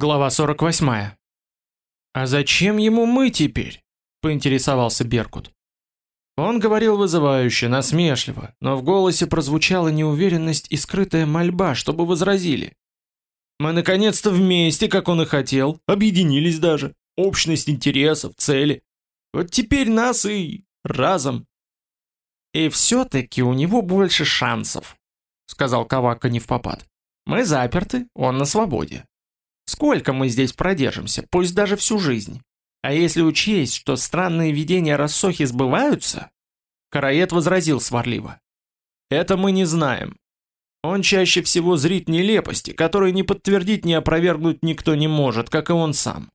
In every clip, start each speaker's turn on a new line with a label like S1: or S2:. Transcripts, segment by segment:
S1: Глава 48. «А зачем ему мы теперь?» – поинтересовался Беркут. Он говорил вызывающе, насмешливо, но в голосе прозвучала неуверенность и скрытая мольба, чтобы возразили. «Мы наконец-то вместе, как он и хотел, объединились даже, общность интересов, цели. Вот теперь нас и разом». «И все-таки у него больше шансов», — сказал Кавака не в попад. «Мы заперты, он на свободе. Сколько мы здесь продержимся, пусть даже всю жизнь? А если учесть, что странные видения рассохи сбываются? Караед возразил сварливо. Это мы не знаем. Он чаще всего зрит нелепости, которые ни подтвердить, ни опровергнуть никто не может, как и он сам.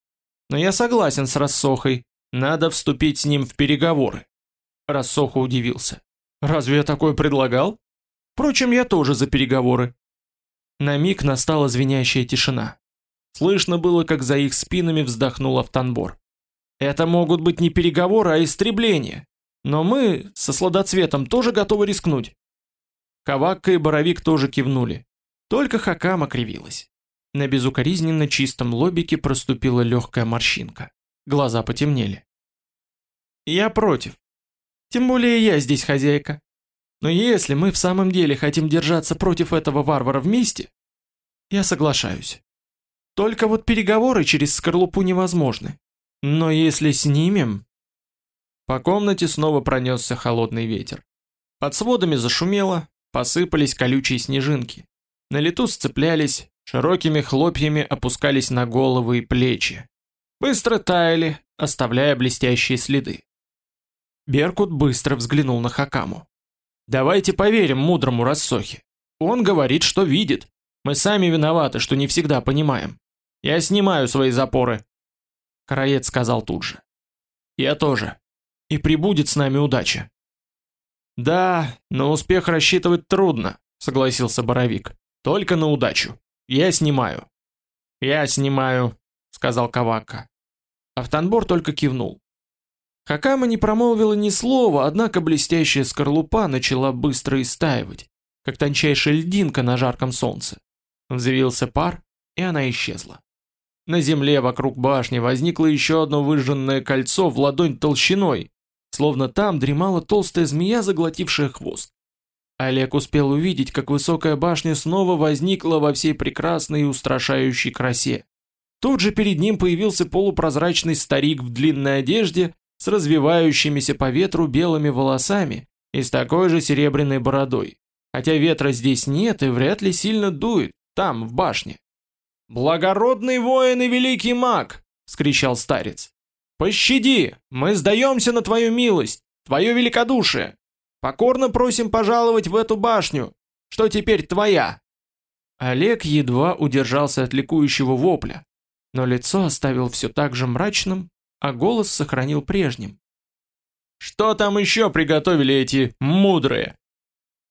S1: Но я согласен с Рассохой, надо вступить с ним в переговоры. Рассоха удивился. Разве я такое предлагал? Впрочем, я тоже за переговоры. На миг настала звенящая тишина. Слышно было, как за их спинами вздохнул автонбор. Это могут быть не переговоры, а истребления. Но мы со сладоцветом тоже готовы рискнуть. Кавакка и Боровик тоже кивнули. Только Хакама кривилась. На безукоризненно чистом лобике проступила легкая морщинка. Глаза потемнели. «Я против. Тем более я здесь хозяйка. Но если мы в самом деле хотим держаться против этого варвара вместе, я соглашаюсь. Только вот переговоры через скорлупу невозможны. Но если снимем... По комнате снова пронесся холодный ветер. Под сводами зашумело, посыпались колючие снежинки. На лету сцеплялись, широкими хлопьями опускались на головы и плечи. Быстро таяли, оставляя блестящие следы. Беркут быстро взглянул на Хакаму. «Давайте поверим мудрому Рассохе. Он говорит, что видит. Мы сами виноваты, что не всегда понимаем. Я снимаю свои запоры. Караед сказал тут же. Я тоже. И прибудет с нами удача. Да, на успех рассчитывать трудно, согласился Боровик. Только на удачу. Я снимаю. Я снимаю, сказал Кавака. Автонбор только кивнул. Хакама не промолвила ни слова, однако блестящая скорлупа начала быстро истаивать, как тончайшая льдинка на жарком солнце. Взвился пар, и она исчезла. На земле вокруг башни возникло еще одно выжженное кольцо в ладонь толщиной, словно там дремала толстая змея, заглотившая хвост. Олег успел увидеть, как высокая башня снова возникла во всей прекрасной и устрашающей красе. Тут же перед ним появился полупрозрачный старик в длинной одежде с развивающимися по ветру белыми волосами и с такой же серебряной бородой. Хотя ветра здесь нет и вряд ли сильно дует, там, в башне. «Благородный воин и великий маг!» — скричал старец. «Пощади! Мы сдаемся на твою милость, твое великодушие! Покорно просим пожаловать в эту башню, что теперь твоя!» Олег едва удержался от ликующего вопля, но лицо оставил все так же мрачным, а голос сохранил прежним. «Что там еще приготовили эти мудрые?»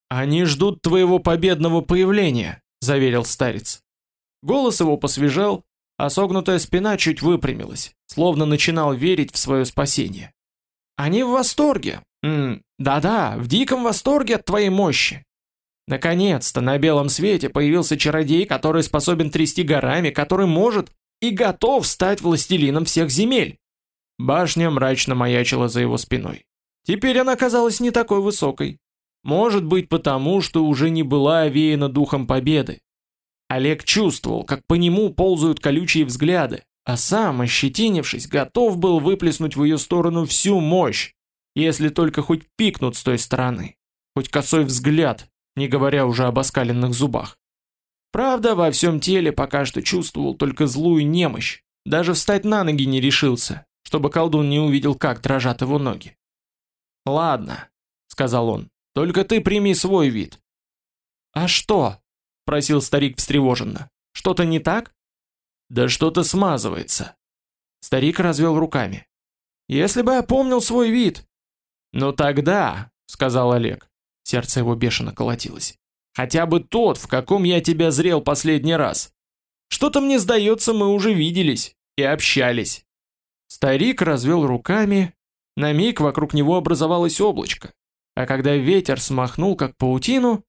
S1: «Они ждут твоего победного появления», — заверил старец. Голос его посвежел, а согнутая спина чуть выпрямилась, словно начинал верить в свое спасение. Они в восторге. Да-да, в диком восторге от твоей мощи. Наконец-то на белом свете появился чародей, который способен трясти горами, который может и готов стать властелином всех земель. Башня мрачно маячила за его спиной. Теперь она казалась не такой высокой. Может быть потому, что уже не была овеяна духом победы, Олег чувствовал, как по нему ползают колючие взгляды, а сам, ощетинившись, готов был выплеснуть в ее сторону всю мощь, если только хоть пикнут с той стороны, хоть косой взгляд, не говоря уже об оскаленных зубах. Правда, во всем теле пока что чувствовал только злую немощь, даже встать на ноги не решился, чтобы колдун не увидел, как дрожат его ноги. «Ладно», — сказал он, — «только ты прими свой вид». «А что?» — просил старик встревоженно. «Что-то не так?» «Да что-то смазывается». Старик развел руками. «Если бы я помнил свой вид!» «Ну тогда», — сказал Олег. Сердце его бешено колотилось. «Хотя бы тот, в каком я тебя зрел последний раз. Что-то мне сдается, мы уже виделись и общались». Старик развел руками. На миг вокруг него образовалось облачко. А когда ветер смахнул, как паутину,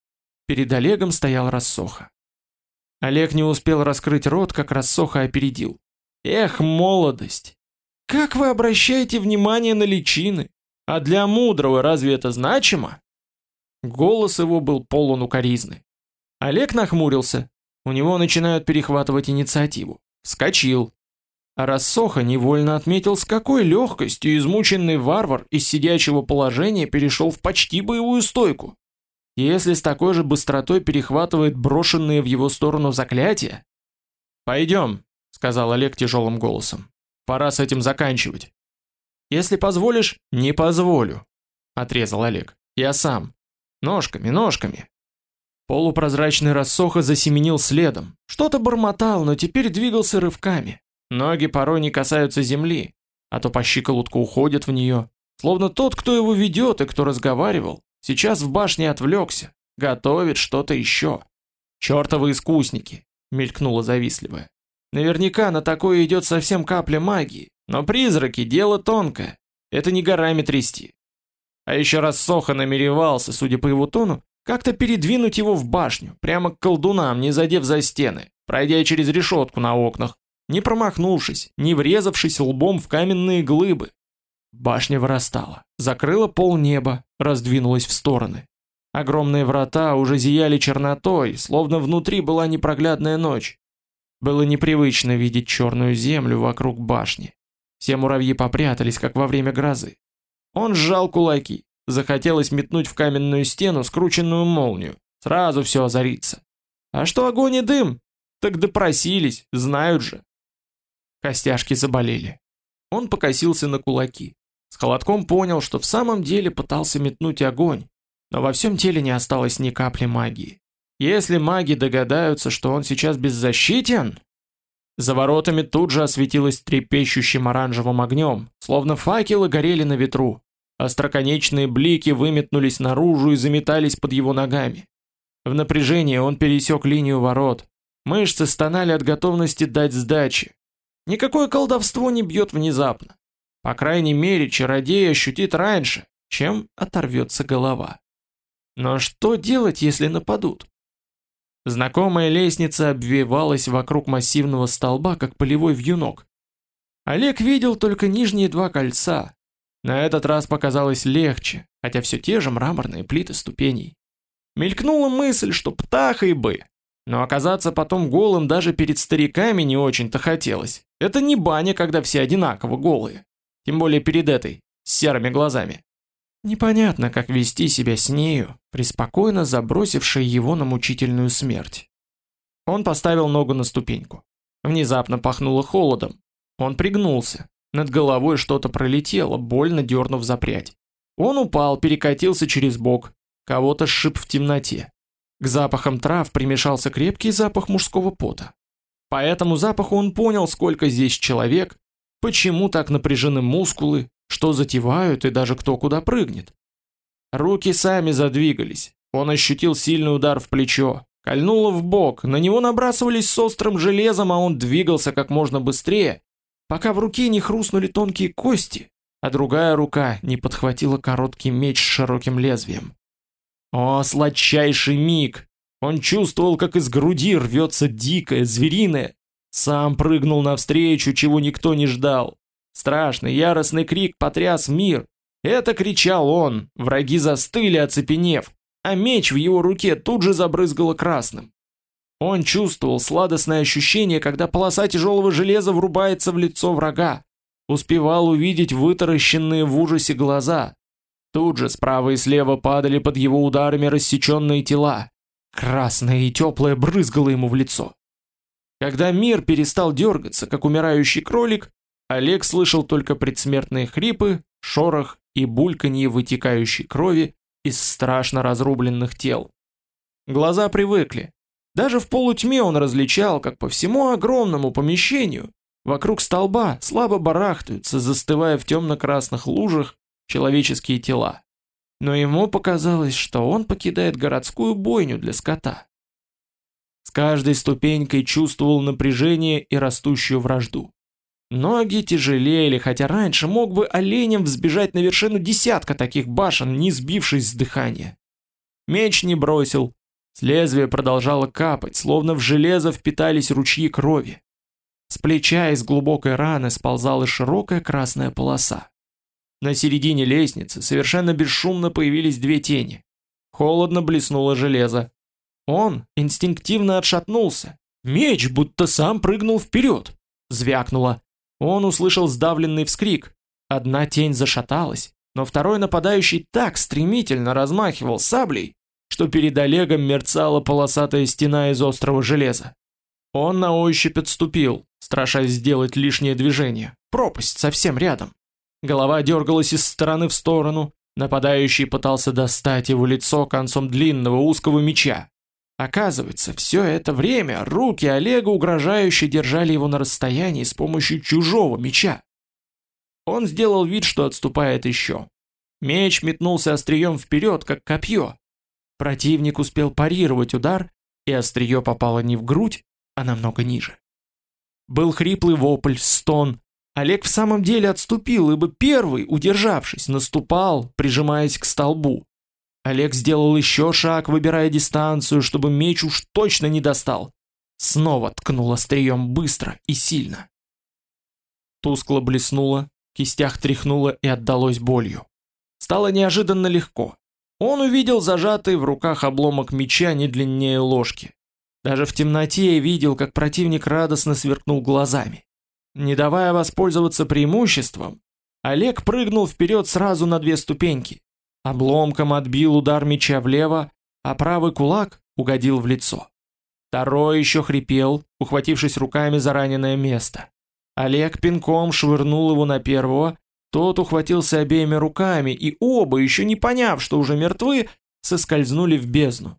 S1: Перед Олегом стоял рассоха. Олег не успел раскрыть рот, как рассоха опередил. Эх, молодость! Как вы обращаете внимание на личины? А для мудрого разве это значимо? Голос его был полон укоризны. Олег нахмурился. У него начинают перехватывать инициативу. Вскочил. А Рассоха невольно отметил, с какой легкостью измученный варвар из сидячего положения перешел в почти боевую стойку. Если с такой же быстротой перехватывает брошенные в его сторону заклятия... «Пойдем», — сказал Олег тяжелым голосом. «Пора с этим заканчивать». «Если позволишь, не позволю», — отрезал Олег. «Я сам. Ножками, ножками». Полупрозрачный рассоха засеменил следом. Что-то бормотал, но теперь двигался рывками. Ноги порой не касаются земли, а то по щиколотку уходят в нее. Словно тот, кто его ведет и кто разговаривал, Сейчас в башне отвлекся, готовит что-то еще. Чертовы искусники, мелькнула завистливая. Наверняка на такое идет совсем капля магии, но призраки дело тонкое. Это не горами трясти. А еще раз Соха намеревался, судя по его тону, как-то передвинуть его в башню, прямо к колдунам, не задев за стены, пройдя через решетку на окнах, не промахнувшись, не врезавшись лбом в каменные глыбы. Башня вырастала, закрыла пол неба, раздвинулась в стороны. Огромные врата уже зияли чернотой, словно внутри была непроглядная ночь. Было непривычно видеть черную землю вокруг башни. Все муравьи попрятались, как во время грозы. Он сжал кулаки. Захотелось метнуть в каменную стену скрученную молнию. Сразу все озарится. А что огонь и дым? Так допросились, знают же. Костяшки заболели. Он покосился на кулаки. С холодком понял, что в самом деле пытался метнуть огонь, но во всем теле не осталось ни капли магии. Если маги догадаются, что он сейчас беззащитен... За воротами тут же осветилось трепещущим оранжевым огнем, словно факелы горели на ветру. Остроконечные блики выметнулись наружу и заметались под его ногами. В напряжении он пересек линию ворот. Мышцы стонали от готовности дать сдачи. Никакое колдовство не бьет внезапно. По крайней мере, чародей ощутит раньше, чем оторвется голова. Но что делать, если нападут? Знакомая лестница обвивалась вокруг массивного столба, как полевой вьюнок. Олег видел только нижние два кольца. На этот раз показалось легче, хотя все те же мраморные плиты ступеней. Мелькнула мысль, что птахой бы, но оказаться потом голым даже перед стариками не очень-то хотелось. Это не баня, когда все одинаково голые. Тем более перед этой, с серыми глазами. Непонятно, как вести себя с нею, преспокойно забросившей его на мучительную смерть. Он поставил ногу на ступеньку. Внезапно пахнуло холодом. Он пригнулся. Над головой что-то пролетело, больно дернув за прядь. Он упал, перекатился через бок. Кого-то сшиб в темноте. К запахам трав примешался крепкий запах мужского пота. По этому запаху он понял, сколько здесь человек, Почему так напряжены мускулы, что затевают и даже кто куда прыгнет? Руки сами задвигались. Он ощутил сильный удар в плечо. Кольнуло в бок, на него набрасывались с острым железом, а он двигался как можно быстрее, пока в руке не хрустнули тонкие кости, а другая рука не подхватила короткий меч с широким лезвием. О, сладчайший миг! Он чувствовал, как из груди рвется дикое, звериное, сам прыгнул навстречу, чего никто не ждал. Страшный, яростный крик потряс мир. Это кричал он, враги застыли, оцепенев, а меч в его руке тут же забрызгало красным. Он чувствовал сладостное ощущение, когда полоса тяжелого железа врубается в лицо врага. Успевал увидеть вытаращенные в ужасе глаза. Тут же справа и слева падали под его ударами рассеченные тела. Красное и теплое брызгало ему в лицо. Когда мир перестал дергаться, как умирающий кролик, Олег слышал только предсмертные хрипы, шорох и бульканье вытекающей крови из страшно разрубленных тел. Глаза привыкли. Даже в полутьме он различал, как по всему огромному помещению вокруг столба слабо барахтаются, застывая в темно-красных лужах, человеческие тела. Но ему показалось, что он покидает городскую бойню для скота каждой ступенькой чувствовал напряжение и растущую вражду. Ноги тяжелели, хотя раньше мог бы оленем взбежать на вершину десятка таких башен, не сбившись с дыхания. Меч не бросил, С лезвия продолжало капать, словно в железо впитались ручьи крови. С плеча из глубокой раны сползала широкая красная полоса. На середине лестницы совершенно бесшумно появились две тени. Холодно блеснуло железо. Он инстинктивно отшатнулся. Меч будто сам прыгнул вперед. Звякнуло. Он услышал сдавленный вскрик. Одна тень зашаталась, но второй нападающий так стремительно размахивал саблей, что перед Олегом мерцала полосатая стена из острого железа. Он на ощупь отступил, страшась сделать лишнее движение. Пропасть совсем рядом. Голова дергалась из стороны в сторону. Нападающий пытался достать его лицо концом длинного узкого меча. Оказывается, все это время руки Олега угрожающе держали его на расстоянии с помощью чужого меча. Он сделал вид, что отступает еще. Меч метнулся острием вперед, как копье. Противник успел парировать удар, и острие попало не в грудь, а намного ниже. Был хриплый вопль, стон. Олег в самом деле отступил, ибо первый, удержавшись, наступал, прижимаясь к столбу. Олег сделал еще шаг, выбирая дистанцию, чтобы меч уж точно не достал. Снова ткнул острием быстро и сильно. Тускло блеснуло, кистях тряхнуло и отдалось болью. Стало неожиданно легко. Он увидел зажатый в руках обломок меча не длиннее ложки. Даже в темноте видел, как противник радостно сверкнул глазами. Не давая воспользоваться преимуществом, Олег прыгнул вперед сразу на две ступеньки. Обломком отбил удар меча влево, а правый кулак угодил в лицо. Второй еще хрипел, ухватившись руками за раненое место. Олег пинком швырнул его на первого, тот ухватился обеими руками, и оба, еще не поняв, что уже мертвы, соскользнули в бездну.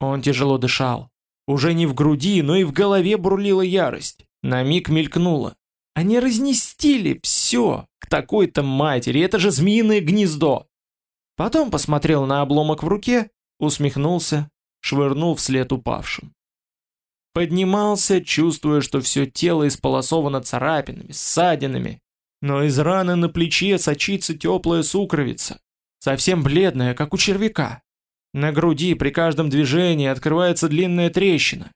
S1: Он тяжело дышал. Уже не в груди, но и в голове бурлила ярость. На миг мелькнуло. Они разнестили все к такой-то матери, это же змеиное гнездо. Потом посмотрел на обломок в руке, усмехнулся, швырнул вслед упавшим. Поднимался, чувствуя, что все тело исполосовано царапинами, ссадинами, но из раны на плече сочится теплая сукровица, совсем бледная, как у червяка. На груди при каждом движении открывается длинная трещина.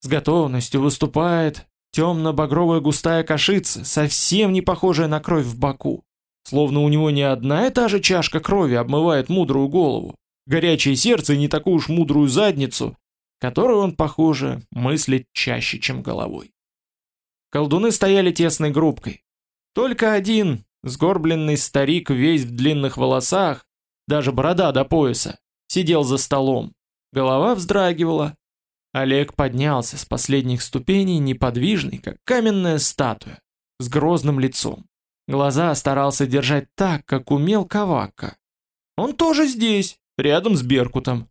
S1: С готовностью выступает темно-багровая густая кашица, совсем не похожая на кровь в боку. Словно у него не одна и та же чашка крови обмывает мудрую голову, горячее сердце и не такую уж мудрую задницу, которую он, похоже, мыслит чаще, чем головой. Колдуны стояли тесной группкой. Только один, сгорбленный старик весь в длинных волосах, даже борода до пояса, сидел за столом. Голова вздрагивала. Олег поднялся с последних ступеней, неподвижный, как каменная статуя, с грозным лицом. Глаза старался держать так, как умел Кавакка. Он тоже здесь, рядом с Беркутом.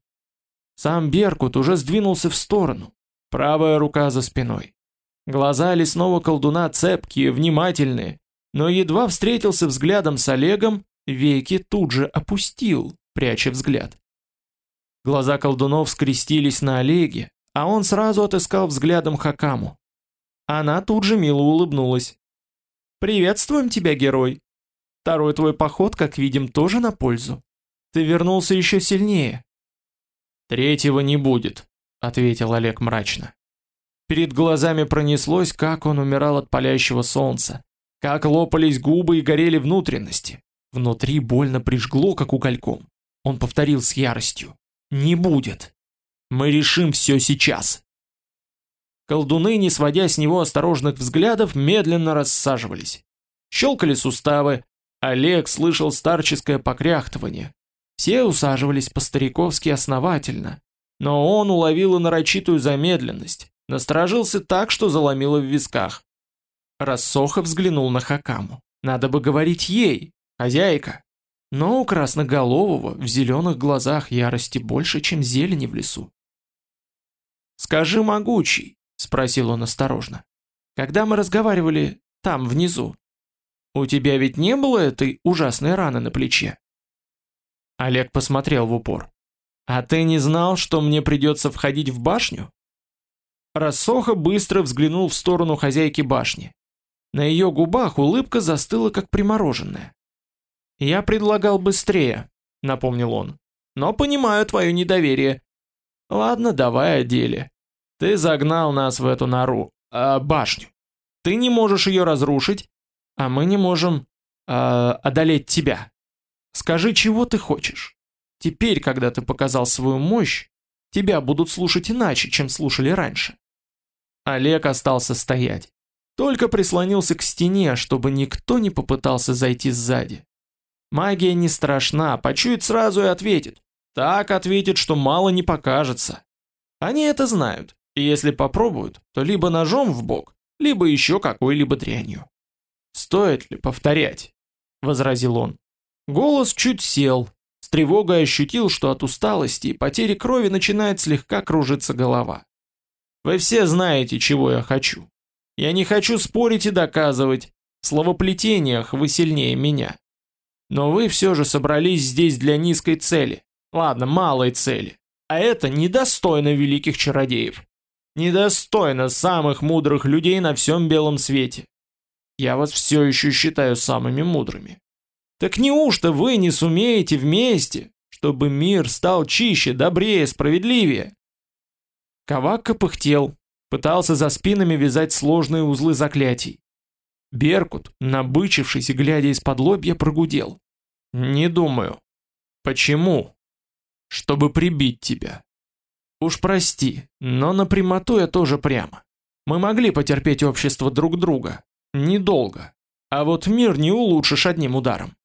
S1: Сам Беркут уже сдвинулся в сторону, правая рука за спиной. Глаза лесного колдуна цепкие, внимательные, но едва встретился взглядом с Олегом, веки тут же опустил, пряча взгляд. Глаза колдунов скрестились на Олеге, а он сразу отыскал взглядом Хакаму. Она тут же мило улыбнулась. Приветствуем тебя, герой. Второй твой поход, как видим, тоже на пользу. Ты вернулся еще сильнее. Третьего не будет, ответил Олег мрачно. Перед глазами пронеслось, как он умирал от палящего солнца, как лопались губы и горели внутренности. Внутри больно прижгло, как угольком. Он повторил с яростью: "Не будет. Мы решим все сейчас". Колдуны, не сводя с него осторожных взглядов, медленно рассаживались. Щелкали суставы. Олег слышал старческое покряхтывание. Все усаживались по-стариковски основательно. Но он уловил и нарочитую замедленность. Насторожился так, что заломило в висках. Рассоха взглянул на Хакаму. Надо бы говорить ей, хозяйка. Но у красноголового в зеленых глазах ярости больше, чем зелени в лесу. «Скажи, могучий, спросил он осторожно. Когда мы разговаривали там внизу, у тебя ведь не было этой ужасной раны на плече? Олег посмотрел в упор. А ты не знал, что мне придется входить в башню? Рассоха быстро взглянул в сторону хозяйки башни. На ее губах улыбка застыла как примороженная. Я предлагал быстрее, напомнил он. Но понимаю твое недоверие. Ладно, давай о деле. Ты загнал нас в эту нору, э, башню. Ты не можешь ее разрушить, а мы не можем э, одолеть тебя. Скажи, чего ты хочешь? Теперь, когда ты показал свою мощь, тебя будут слушать иначе, чем слушали раньше. Олег остался стоять. Только прислонился к стене, чтобы никто не попытался зайти сзади. Магия не страшна, почует сразу и ответит. Так ответит, что мало не покажется. Они это знают, и если попробуют, то либо ножом в бок, либо еще какой-либо дрянью. «Стоит ли повторять?» — возразил он. Голос чуть сел, с тревогой ощутил, что от усталости и потери крови начинает слегка кружиться голова. «Вы все знаете, чего я хочу. Я не хочу спорить и доказывать. В словоплетениях вы сильнее меня. Но вы все же собрались здесь для низкой цели. Ладно, малой цели. А это недостойно великих чародеев. Недостойно самых мудрых людей на всем белом свете. Я вас все еще считаю самыми мудрыми. Так неужто вы не сумеете вместе, чтобы мир стал чище, добрее, справедливее? Кавакка пыхтел, пытался за спинами вязать сложные узлы заклятий. Беркут, набычившись и глядя из-под лобья, прогудел. «Не думаю». «Почему?» «Чтобы прибить тебя». «Уж прости, но на прямоту я тоже прямо. Мы могли потерпеть общество друг друга. Недолго. А вот мир не улучшишь одним ударом.